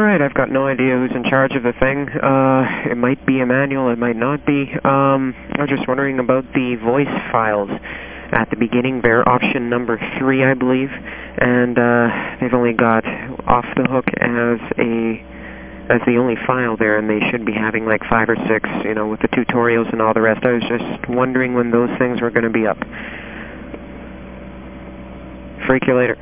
Alright, I've got no idea who's in charge of the thing. Uh, it might be Emmanuel, it might not be. Um, I was just wondering about the voice files at the beginning. They're option number three, I believe, and uh, they've only got off the hook as a as the only file there, and they should be having like five or six, you know, with the tutorials and all the rest. I was just wondering when those things were going to be up. Freak you later.